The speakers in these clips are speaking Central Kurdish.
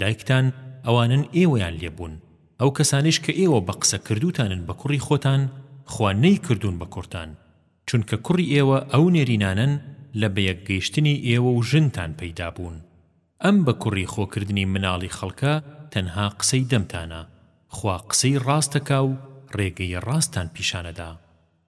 دایکتان ئەوانەن ئێوەیان لێ بوون ئەو کەسانەیش کە ئێوە بە قسە کردووتانن بە کوڕی خۆتان خوا نەیکردوون بە کوڕتان چونکە کوڕی ئێوە ئەو نێرینانەن لە بەیەک گەیشتنی ئێوە و ژنتان پەیدا بوون ئەم بە کوڕی خۆ کردنی مناڵی خەڵکە تەنها قسەی دەمتانە خوا قسەی ڕاست دەکا و ڕێگەی ڕاستتان پیشانەدا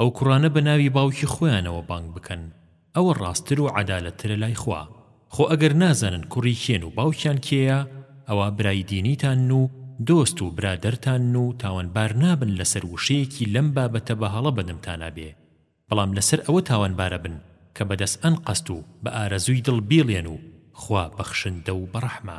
ئەو کوڕانە بە ناوی باوکی خۆیانەوە بانگ بکەن، ئەوە ڕاستتر و عەدالەتترە لای خوا، خۆ ئەگەر نازانن کوڕی کێن و باوکیان کێیە، ئەوا برای دینیتانن و دۆست و برادەرتانن و تاوانبار نابن لەسەر وشەیەکی لەم بابەتە بە هەڵە بەدەمتانا بێ، بەڵام لەسەر ئەوە تاوانبارەبن کە بە دەست ئەنقەست و بە ئارەزووی دڵ بیڵێن و خوا بەخشندە و بەڕەحمە.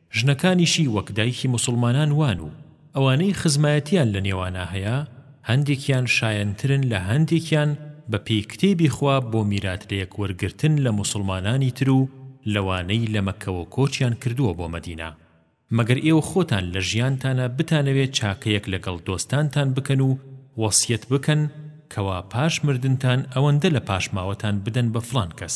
ژنەکانیشی وەک دایکی موسڵمانان وان و ئەوانەی خزمایەتیان لە نێوانا هەیە هەندێکیان شایەنترن لە هەندێکیان بە پێی کتێبی خوا بۆ میرات لەیەک وەرگرتن لە موسڵمانانی تر و لەوانەی لە مەککەوە کۆچیان کردووە بۆ مەدینە مەگەر ئێوە خۆتان لە ژیانتانا بتانەوێ چاکەیەک لەگەڵ دۆستانتان بکەن و وەسیەت بکەن کەوا پاش مردنتان ئەوەندە لە پاشماوەتان بدەن بە فڵان کەس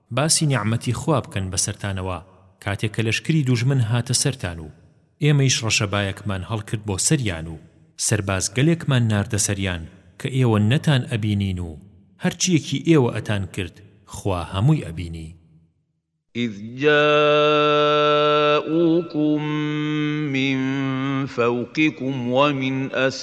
باسی نیعمەتی خوا بکەن بەسەرتانەوە کاتێ کە لەشکری دوژمن هاتە سەرتان و ئێمەیش ڕەشەبایەکمان هەڵکرد بۆ سەریان و سەربازگەلێکمان ناردە سەریان کە ئێوە نەتان ئەبینین و هەرچیەکی ئێوە ئەتان کرد خوا هەمووی ئەبینی. إذ جاءوکم من فوقکم ومن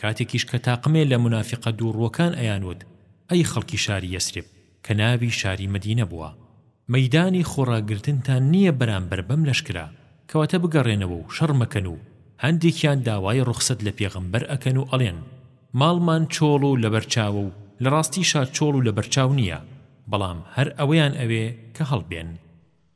کاتێکیش کە تاقمێ لە مونافیقە دووڕووەکان ئەیانوت، ئەی خەڵکی شاری یەسرب، کە ناوی شاری مەدینە بووە، مەیدانی خۆڕاگرتنتان نییە بەرامبەر بەم لەشکرە، کەواتە بگەڕێنەوە و شەڕ مەکەن و هەندێکیان داوای ڕوخسەت لە پێغەمبەر ئەکەن و ئەڵێن، ماڵمان چۆڵ و لەبەر چاوە و لە ڕاستیشا چۆڵ و لەبەر چاو نییە، بەڵام هەر ئەوەیان ئەوێ کە هەڵبێن.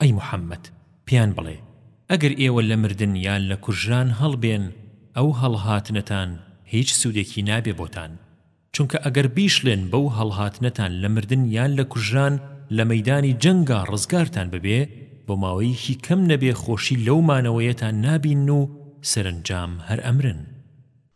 ئەی محەممەد، پێیان بڵێ، ئەگەر ئێوە لە مردن یان لە کوژران هەڵبێن، ئەو هەڵهاتنەتان هیچ سوودێکی نابێ بۆتان، چونکە ئەگەر بیشڵێن بەو هەڵهاتنەتان لە مردن یان لە کوژران لە مەیدانی جەنگا ڕزگارتان ببێ، بۆ ماوەیەکی کەم نەبێ خۆشی لەو مانەوەیەتان نابینن و سەرەنجام هەر ئەمرن.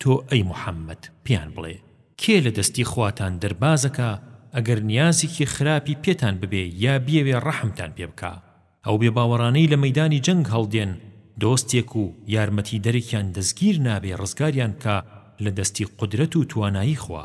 تۆ ئەی موحەممەد پێیان بڵێ، کێ لە دەستی خواتان دەرباز ئەکا ئەگەر نیازێکی خراپی پێتان ببێ یا بیەوێ ڕەحمتان پێ بکا، ئەو بێباوەڕانەی لە مەیدانی جەنگ هەڵدێن دۆستێک و یارمەتیدەرێکیان دەستگیر نابێ ڕزگاریان بکا لە دەستی قودرەت و توانایی خوا.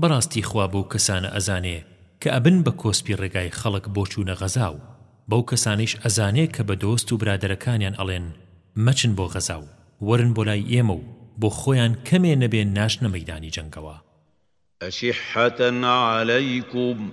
بەڕاستی خوا بەو کەسانە ئەزانێ کە ئەبن بە کۆسپی ڕێگای خەڵک بۆ چوونە غەزا و بەو کەسانەیش ئەزانێ کە بە دۆست و برادەرەکانیان ئەڵێن مەچن بۆ غەزا و وەرن بۆ لای ئێمە و بۆ خۆیان کەمێ نەبێ ناچنە مەیدانی جەنگەوە. اشحة علیکم.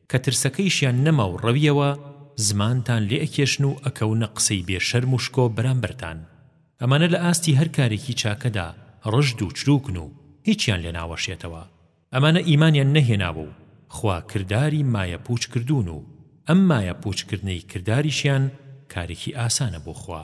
کە ترسەکەیشیان نەما و ڕەویەوە زمانتان لێ ئەکێشن و ئەکەونە قسەی بێ شەرم و شکۆ بەرامبەرتان ئەمانە لە ئاستی هەر کارێکی چاکەدا ڕژد و چرووکن و هیچیان لێ ناوەشێتەوە ئەمانە ئیمانیان نەهێناوە و خوا کرداری مایە پووچ کردوون و ئەم مایە پووچ کردنەی کرداریشیان کارێکی ئاسانە بۆ خوا.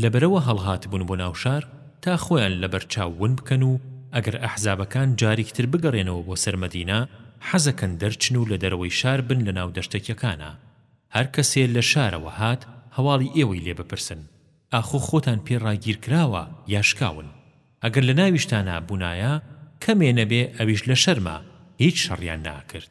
لە بەرەوە هەڵهاتبوون بۆ ناو شار تا خۆیان لە بەر چاو ون بکەن و ئەگەر ئەحزابەکان جاریک تر بگەرێنەوە بۆ سەر مەدینە حەزەکەن دەرچن و لە دەرەوەی شار بن لە ناو دەشتەکیەکانا هەر کەسێ لە شارەوە هات هەواڵی ئێوەی لێ بپرسن ئاخۆ خۆتان پێ ڕاگیر کراوە یا شکاون ئەگەر لە ناویشتانا بوونایە کەمێ نەبێ ئەویش لە شەرما هیچ شەڕیان نەئەکرد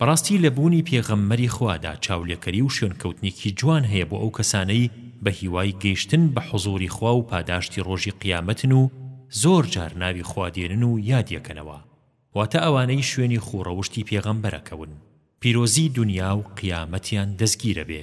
بەڕاستی لە بوونی پێغەمبەری خوادا چاولێکەری و شوێنکەوتنێکی جوان هەیە بۆ ئەو کەسانەی بە هیوای گەیشتن بە حوزوری خوا و پاداشتی ڕۆژی قیامەتن و زۆر جار ناوی خوا دێنن و یادیەکەنەوە واتە ئەوانەی شوێنی خوو ڕەوشتی پێغەمبەرەکەون پیرۆزی دونیا و قیامەتیان دەستگیرەبێ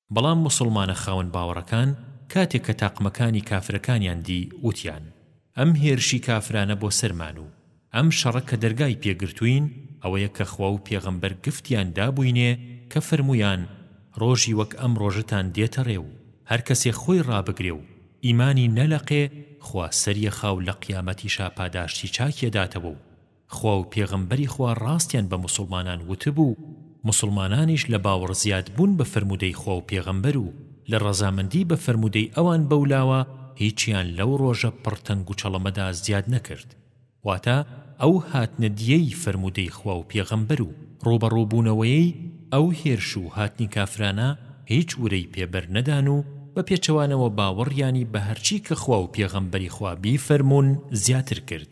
بەڵام موسڵمانە خاوەن باوەڕەکان کاتێک کە تاقمەکانی کافرەکانیان دی وتیان، ئەم هێرشی کافرانە بۆ سەرمان و ئەم شەڕە کە دەرگای پێ گرتووین ئەوەیە کە خوا و پێغەمبەر گفتیان دابووینێ کە فەرموویان ڕۆژی وەک ئەم ڕۆژەتان دێتە ڕێ و هەر کەسێ خۆی ڕابگرێ و ئیمانی نەلەقێ خوا سەریەخا و لە قیامەتیشا پاداشتی چاکی ئەداتەوە و خوا و پێغەمبەری خوا ڕاستیان بە موسڵمانان وتبوو، موسڵمانانیش لە باوەڕ زیاد بوون بە فەرموودەی خوا و پێغەمبەر و لە ڕەزامەندی بە فەرموودەی ئەوان بەولاوە هیچیان لەو ڕۆژە پڕ تەنگوچەڵەمەدا زیاد نەکرد واتە ئەو هاتنە دیەی فەرموودەی خوا و پێغەمبەر و ڕووبەڕووبوونەوەیەی ئەو هێرش و هاتنی کافرانە هیچ ورەی پێ بەر نەدان و بە پێچەوانەوە باوەڕیانی بە هەرچی کە خوا و پێغەمبەری خوا بیفەرموون زیاتر کرد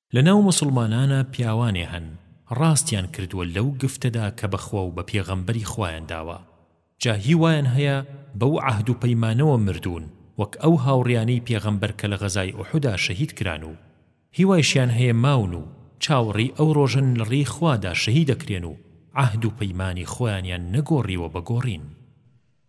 لە ناو موسڵمانانا پیاوانێ هەن ڕاستیان کردووە لەو گفتەدا کە بە خوا و بە پێغەمبەری خوایان داوە جا هی وایان هەیە بەو عەهد و پەیمانەوە مردوون وەک ئەو هاوڕیانەی پێغەمبەر کە لە غەزای ئوحدا شەهید کران و هیوایشیان هەیە ماون و چاوەڕێی ئەو ڕۆژەن لە ڕێی خوادا شەهید ئەکرێن و عەهد و پەیمانی خۆیانیان نەگۆڕیوە بە گۆڕین.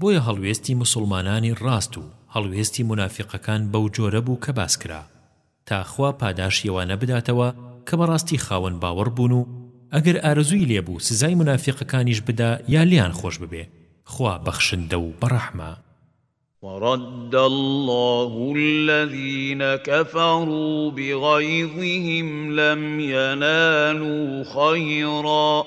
بۆیە هەڵوێستی موسوڵمانانی ڕاست و هەڵوێستی مونافیقەکان بەو جۆرە بوو کە باس کرا تا خوا پاداشتی ئەوانە بداتەوە کە بەڕاستی خاوەن باوەڕ بوون و ئەگەر ئارەزووی لێ بوو سزای مونافیقەکانیش بدا یا لێیان خۆش ببێ خوا بەخشندە و بەڕەحمە. ورد الله الذين كفروا بغيظهم لم ينالوا خيرا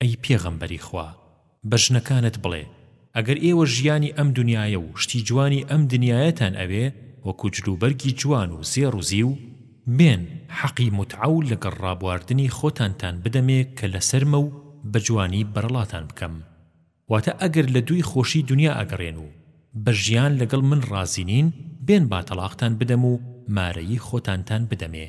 ئەی پێغەمبەری خوا، بە ژنەکانت بڵێ، ئەگەر ئێوە ژیانی ئەم دنیایە و شتی جوانی ئەم دنیایەتان ئەوێ وەکوو جلوبەرگی جوان و زێڕ و زیو، بێن، حەقی موتعە و لەگەڵ ڕابواردنی خۆتانتان بدەمێ کە لەسەرمە و بە جوانی بەرەڵاتان بکەم. واتە ئەگەر لە دووی خۆشی دنیا ئەگەڕێن و بە ژیان لەگەڵ من ڕازی نین، بێن با تەڵاقتان بدەم و مارەیی خۆتانتان بدەمێ.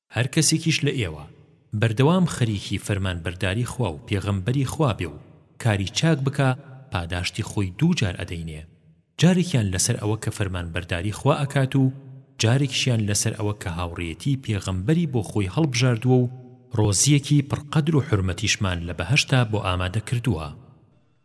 هەر کەسێکیش لە ئێوە بەردەوام خەریکی فەرمانبەرداری خوا و پێغەمبەری خوا بێ و کاری چاک بکا پاداشتی خۆی دوو جار ئەدەینێ جارێکیان لەسەر ئەوە کە فەرمانبەرداری خوا ئەکات و جارێکشیان لەسەر ئەوە کە هاوڕێیەتی پێغەمبەری بۆ خۆی هەڵبژاردووە و ڕۆزییەکی پڕ قەدر و حورمەتیشمان لە بەهەشتا بۆ ئامادە کردووە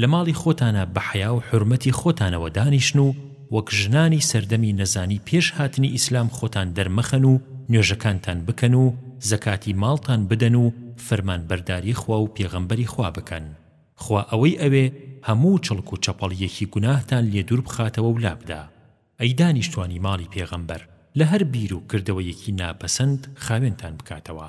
لە ماڵی خۆتانا بە حەیا و حورمەتی خۆتانەوە دانیشن و وەک ژنانی سەردەمی نەزانی پێش هاتنی ئیسلام خۆتان دەرمەخەن و نوێژەکانتان بکەن و زەکاتی ماڵتان بدەن و فەرمانبەرداری خوا و پێغەمبەری خوا بکەن خوا ئەوەی ئەوێ هەموو چڵک و چەپەڵیەکی گوناهتان لێ دوور بخاتەوە و لابدا ئەی دانیشتوانی ماڵی پێغەمبەر لە هەر بیر و کردەوەیەکی ناپەسەند خاوێنتان بکاتەوە.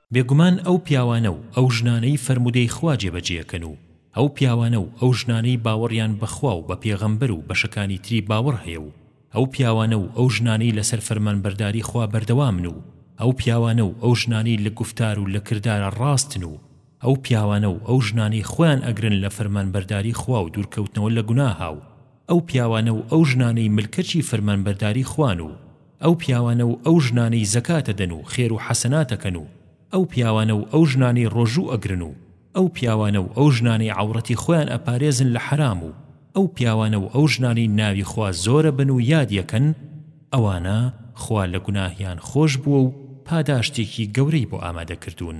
بێگومان ئەو پیاوانە و ئەو ژنانەی فەرموودەی خوا جێبەجێەکەن و ئەو پیاوانە و ئەو ژنانەی باوەڕیان بە خوا و بە پێغەمبەر و بەشەکانی تری باوەڕ هەیە و ئەو پیاوانە و ئەو ژنانەی لەسەر فەرمانبەرداری خوا بەردەوامن و ئەو پیاوانە و ئەو ژنانەی لە گوفتار و لە کردارا ڕاستن و ئەو پیاوانە و ئەو ژنانەی خۆیان ئەگرن لە فەرمانبەرداری خوا و دوورکەوتنەوە لە گوناها و ئەو پیاوانە و ئەو ژنانەی ملکەچی فەرمانبەرداری خوان و ئەو پیاوانە و ئەو ژنانەی زەکات ئەدەن و خێر و حەسەنات ئەکەن و ئەو پیاوانە و ئەو ژنانەی ڕۆژوو ئەگرن و ئەو پیاوانە و ئەو ژنانەی عەوڕەتی خۆیان ئەپارێزن لە حەرام و ئەو پیاوانە و ئەو ژنانەی ناوی خوا زۆر ئەبەن و یادی ئەکەن ئەوانە خوا لە گوناهیان خۆش بووە و پاداشتێکی گەورەی بۆ ئامادە کردوون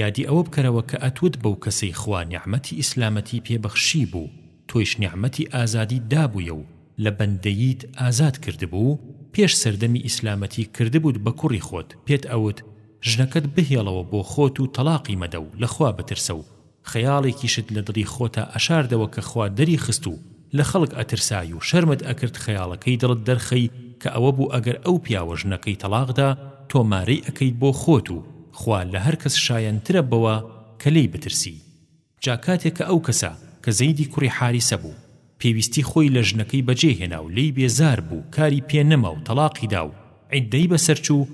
یادی ئەوە بکەرەوە کە ئەتوت بەو کەسەی خوا نیعمەتی ئیسلامەتی پێ بەخشیبوو تۆیش نیعمەتی ئازادیت دابوویە و لە بەندەییت ئازاد کردبوو پێش سەردەمی ئیسلامەتی کردبووت بە کوڕی خۆت پێت ئەوت ژنەکەت بهێڵەوە بۆ خۆت و تەڵاقی مەدە و لە خوا بترسە و خەیاڵێکیشت لە دڵی خۆتا ئەشاردەوە کە خوا دەری خست و لە خەڵک ئەترسای و شەرمت ئەکرد خەیاڵەکەی دڵت دەرخەی کە ئەوە بوو ئەگەر ئەو پیاوە ژنەکەی تەڵاق دا تۆ مارەی ئەکەیت بۆ خۆت و خوا لە هەر کەس شایەنترە بەوە کە لێی بترسی جا کاتێ کە ئەو کەسە کە زەیدی کوڕی حاریسە بوو پێویستی خۆی لە ژنەکەی بەجێ هێنا و لێی بێزار بوو کاری پێ نەما و تەڵاقی دا و عیددەی بەسەر چوو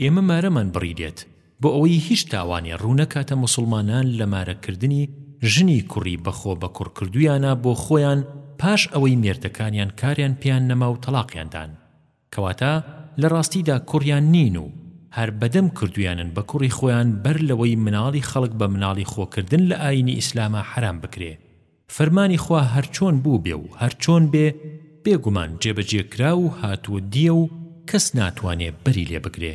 ئێمە مارەمان بڕی لێت بۆ ئەوەی هیچ تاوانێ ڕوو نەکاتە موسڵمانان لە مارە کردنی ژنی کوڕی بە خۆ بە کوڕ کردوویانە بۆ خۆیان پاش ئەوەی مێردەکانیان کاریان پێیان نەما و تەڵاقیان دان کەواتە لە ڕاستیدا کوڕیان نین و هەر بە دەم کردوویانن بە کوڕی خۆیان بەر لەوەی مناڵی خەڵک بە مناڵی خۆ کردن لە ئایینی ئیسلاما حەرام بکرێ فەرمانی خوا هەر چۆن بووبێ و هەر چۆن بێ بێ گومان جێ بە جێ کراو و هاتووە دییە و کەس ناتوانێ بەری لێ بگرێ.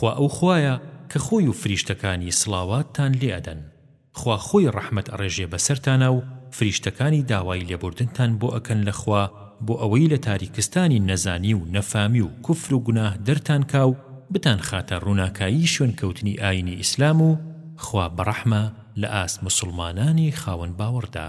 خوا ئەو خوایە کە خۆی و فریشتەکانی سڵاواتتان لێ ئەدەن. خوا خۆی ڕەحمەت ئەڕێژێ بەسەرتانا و فریشتەکانی داوای لێبوردنتان بۆ ئەکەن لە خوا بۆ ئەوەی لە تاریکستانی نەزانی و نەفامی و کوفر و گوناه دەرتان کا و بتان خاتە ڕووناکایی شوێنکەوتنی ئایینی ئیسلام و خوا بەڕەحمە لە ئاست موسڵمانانی خاوەن باوەڕدا.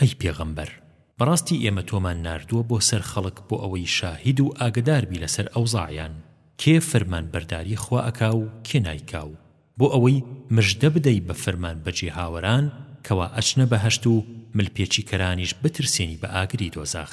ئەی پێغەمبەر، بەڕاستی ئێمە تۆمان ناردووە بۆ سەر خەڵک بۆ ئەوەی شاهید و ئاگەدار بی لەسەر ئەوزاعیان کێ فەرمانبەرداری خوا ئەکا و کێ نایکا و بۆ ئەوەی مژدە بدەی بە فەرمان بەجێ هاوەران کەوا ئەچنە بەهەشت و ملپێچیکەرانیش بترسێنی بە ئاگری دۆزەخ.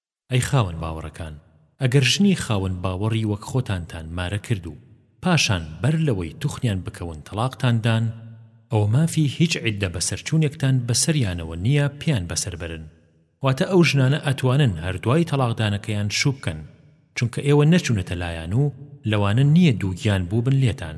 ئەی خاوەن باوەڕەکان، ئەگەر ژنی خاوەن باوەڕی وەک خۆتانتان مارە کرد و پاشان بەر لەوەی توخنیان بکەون تەڵاقتان دان، ئەوە مافی هیچ عیددە بەسەرچوونێکتان بەسەریانەوە نییە پێیان بەسەر بەرن. واتە ئەو ژنانە ئەتوانن هەر دوای تەڵاقدانەکەیان شوو بکەن، چونکە ئێوە نەچوونەتە لایان و لەوانە نییە دووگیان بووبن لێتان.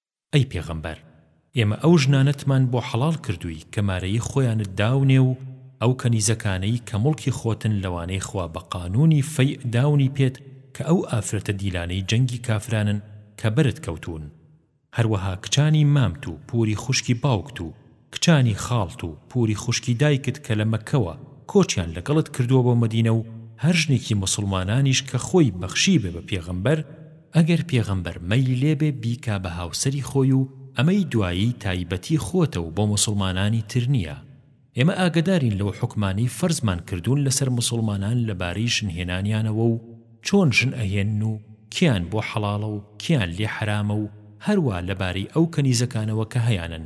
ئەی پێغەمبەر ئێمە ئەو ژنانەتمان بۆ حەڵاڵ کردووی کە مارەیی خۆیانت داونێ و ئەو کەنیزەکانەی کە موڵکی خۆتن لەوانەی خوا بە قانوونی فەیء داونی پێت کە ئەو ئافرەتە دیلانەی جەنگی کافرانن کە بەرت کەوتوون هەروەها کچانی مامت و پووری خوشکی باوکت و کچانی خاڵت و پووری خوشکی دایکت کە لە مەککەوە کۆچیان لەگەڵت کردووە بۆ مەدینە و هەر ژنێکی موسڵمانانیش کە خۆی بەخشیبێ بە پێغەمبەر، ئەگەر پێغەمبەر مەیلی لێ بێ بیکا بە هاوسەری خۆی و ئەمەی دوایی تایبەتی خۆتە و بۆ موسڵمانانی تر نییە. ئێمە ئاگەدارین لەو حوکمانەی فەرزمان کردوون لەسەر موسڵمانان لەبارەی ژن هێنانیانەوە و چۆن ژن ئەهێنن و کێیان بۆ حەڵاڵە و کێیان لێ حەرامە و هەروا لەبارەی ئەو کەنیزەکانەوە کە هەیانن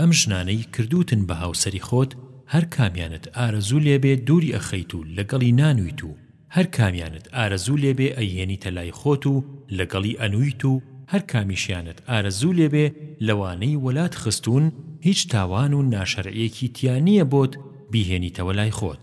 ئەم ژنانەی کردووتن بە هاوسەری خۆت هەر کامیانت ئارەزوو لێ بێ دووری ئەخەیت و لەگەڵی نانوویت و هەر کامیانت ئارەزوو لێ بێ ئەیهێنیتە لای خۆت و لەگەڵی ئەنوویت و هەر کامیشیانت ئارەزوو لێ بێ لەوانەی وەلات خستوون هیچ تاوان و ناشەرعیەکی تیا نییە بۆت بیهێنیتەوە لای خۆت.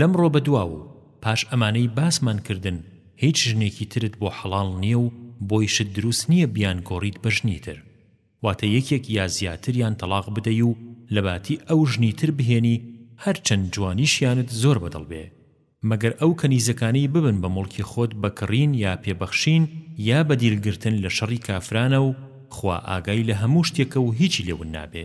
لەمڕۆ بەدواوە و پاش ئەمانەی باسمان کردن هیچ ژنێکی ترت بۆ حەڵاڵ نییە و بۆیشت دروست نییە بیانگۆڕیت بە ژنی تر واتە یەکێک یا زیاتریان تەڵاق بدەی و لەباتی ئەو ژنی تر بهێنی هەرچەند جوانیشیانت زۆر بەدڵ بێ مەگەر ئەو کەنیزەکانەی ببن بە موڵکی خۆت بە کڕین یا پێ بەخشین یا بە دیل گرتن لە شەڕی کافرانە و خوا ئاگای لە هەموو شتێکە و هیچی لێ ون نابێ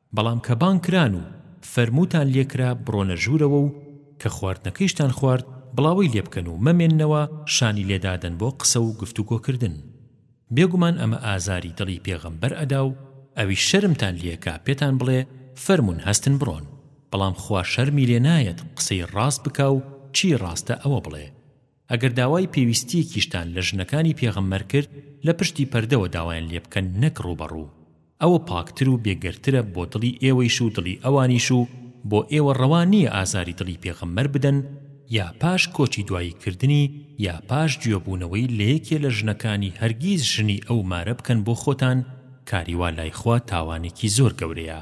بەڵام کە بانگ کران و فەرمووتان لێ کرا بڕۆنە ژوورەوە و کە خواردنەکەیشتان خوارد بڵاوەی لێ بکەن و مەمێننەوە شانی لێ دادەن بۆ قسە و گفتوگۆ کردن بێگومان ئەمە ئازاری دڵی پێغەمبەر ئەدا و ئەویش شەرمتان لێ ئەکا پێتان بڵێ فەرموون هەستن بڕۆن بەڵام خوا شەرمی لێ نایەت قسەی ڕاست بکا و چی ڕاستە ئەوە بڵێ ئەگەر داوای پێویستیەکیشتان لە ژنەکانی پێغەمبەر کرد لە پشتی پەردەوە داوایان لێ بکەن نەک ڕووبەڕوو ئەوە پاکتر و بێگەرترە بۆ دڵی ئێوەیش و دڵی ئەوانیش و بۆ ئێوە ڕەوا نیە ئازاری دڵی پێغەمبەر بدەن یا پاش کۆچی دوایی کردنی یا پاش جوێبوونەوەی لە یەکێ لە ژنەکانی هەرگیز ژنی ئەو مارە بکەن بۆ خۆتان کاری وا لای خوا تاوانێکی زۆر گەورەیە.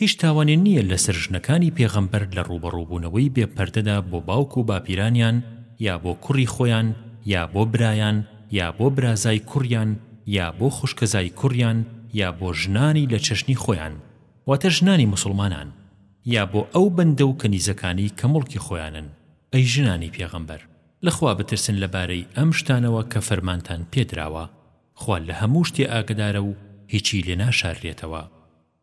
هیچ تاوانێ نییە لەسەر ژنەکانی پێغەمبەر لە ڕووبەڕووبوونەوەی بێ پەردەدا بۆ باوک و باپیرانیان یا بۆ کوڕی خۆیان یا بۆ برایان یا بۆ برازای کوڕیان یا بۆ خوشکەزای کوڕیان یا بۆ ژنانی لە چەشنی خۆیان واتە ژنانی موسڵمانان یا بۆ ئەو بەندە و کەنیزەکانی کە مڵکی خۆیانن، ئەی ژنانی پێغەمبەر! لە خوا بترسن لەبارەی ئەم شتانەوە کە فەرمانتان پێدراوە، خوا لە هەموو شتێ ئاگەدارە و هیچی لێ ناشاررێتەوە.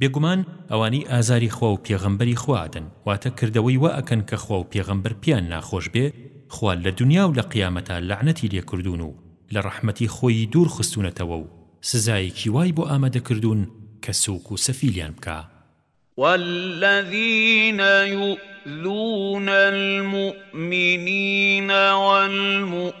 بێگومان ئەوانەی ئازاری خوا و پێغەمبەری خوا ئەدەن واتە کردەوەی وا ئەکەن کە خوا و پێغەمبەر پێیان ناخۆش بێ خوا لە دونیا و لە قیامەتا لەعنەتی لێ کردوون و لە ڕەحمەتی خۆیی دوور خستوونەتەوە و سزایەکی وای بۆ ئامادە کردوون کە سووک و سەفیلیان بکا. والذین یؤ ذون المؤمنین والمؤمنات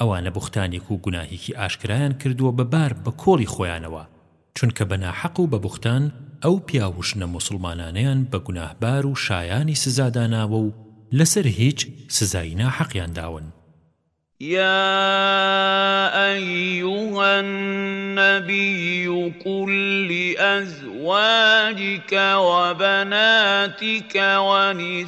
ئەوانە بوختانێک و گوناهێکی ئاشکرایان کردووە بە بار بە کۆڵی خۆیانەوە چونکە بە ناحەق و بە بوختان ئەو پیاو و ژنە موسڵمانانەیان بە گوناهبار و شایانی سزا داناوە و لەسەر هیچ سزای ناحەقیان داون. يا أيها النبي قل لأزواجك وبناتك ونساء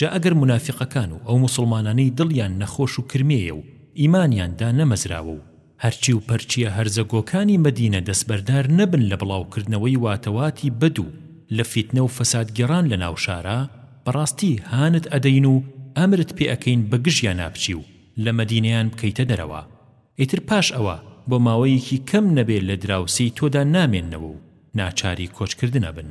جا ئەگەر مونافیقەکان و ئەو موسڵمانانەی دڵیان نەخۆش و کرمێیە و ئیمانیان دانەمەزراوە و هەرچی و پەرچییە هەرزەگۆکانی مەدینە دەستبەردار نەبن لە بڵاوکردنەوەی واتەواتی بەد و لە فیتنە و فەساد گێڕان لە ناو شارا بەڕاستی هانت ئەدەین و ئەمرت پێ ئەکەین بە گژیانا بچی و لە مەدینەیان بکەیتە دەرەوە ئیتر پاش ئەوە بۆ ماوەیەکی کەم نەبێ لە دراوسێی تۆدا نامێننەوە و ناچاری کۆچکردن ئەبن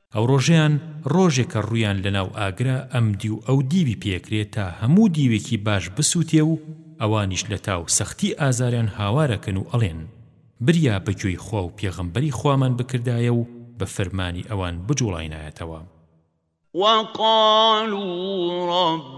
ئەو ڕۆژەیان ڕۆژێکە ڕوویان لەناو ئاگرە ئەم دیو ئەو دیوی پێکرێ تا هەموو دیوێکی باش بسووتێ و ئەوانیش لە تاو سەختی ئازاریان هاوارەکەن و ئەڵێن بریا بە گوێی خوا و پێغەمبەری خوامان بکردایە و بە فەرمانی ئەوان بجوڵاینایەتەوە وقالوا رب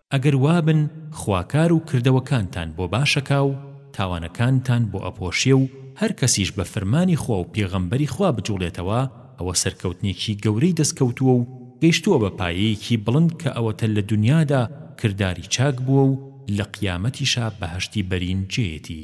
ئەگەر وابن خواکار و کردەوەکانتان بۆ باشەکا و تاوانەکانتان بۆ ئەپۆشێ و هەر کەسیش بە فرمانی خوا و پێغەمبەری خوا بجوڵێتەوە ئەوە سەرکەوتنێکی گەورەی دەست کەوتووە و گەیشتووە بە پایەیەکی بڵند کە ئەوەتە لە دونیادا کرداری چاک بووە و لە قیامەتیشا بەهەشتی بەرین جێیەتی.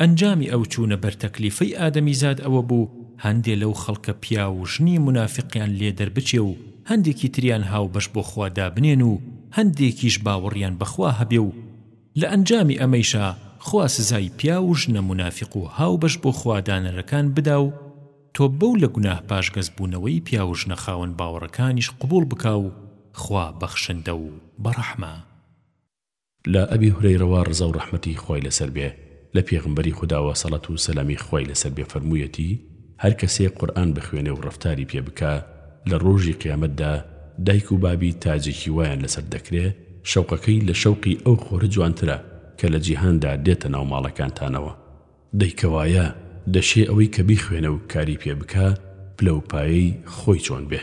ئەنجامی ئەو چوونە بەر تەکلیفەی ئادەمیزاد ئەوە بوو هەندێ لەو خەڵکە پیاو و ژنی مونافیقیان لێ دەربچێ و هەندێکی تریان هاوبەش بۆ خوا دابنێن و هەندێکیش باوەڕیان بە خوا هەبێ و لە ئەنجامی ئەمەیشا خوا سزای پیاو و ژنە مونافیق و هاوبەش بۆ خوا دانەرەکان بدا و تۆببە و لە گوناه پاشگەز بوونەوەی پیاو و ژنە خاوەن باوەڕەکانیش قبوڵ بکا و خوا بەخشندە و بەڕەحمە. لە ئەبی هورەیرەوە ڕزاو ڕەحمەتی خوای لەسەر بێ لە پێغمبەری خوداوە سەڵات و سەلامی خوای لەسەر بێ فەرموویەتی، هەر کەسێ قورئان بخوێنێ و ڕەفتاری پێ بکا لە ڕۆژی قیامەتدا دایک و بابی تاجێکی وایان لەسەر دەکرێ شەوقەکەی لە شەوقی ئەو خۆرە جوانترە کە لە جیهاندا دێتە ناو ماڵەکانتانەوە. دەی کەوایە دەشێ ئەوەی کە بیخوێنێ و کاری پێ بکا پلە و پایەی خۆی چۆن بێ؟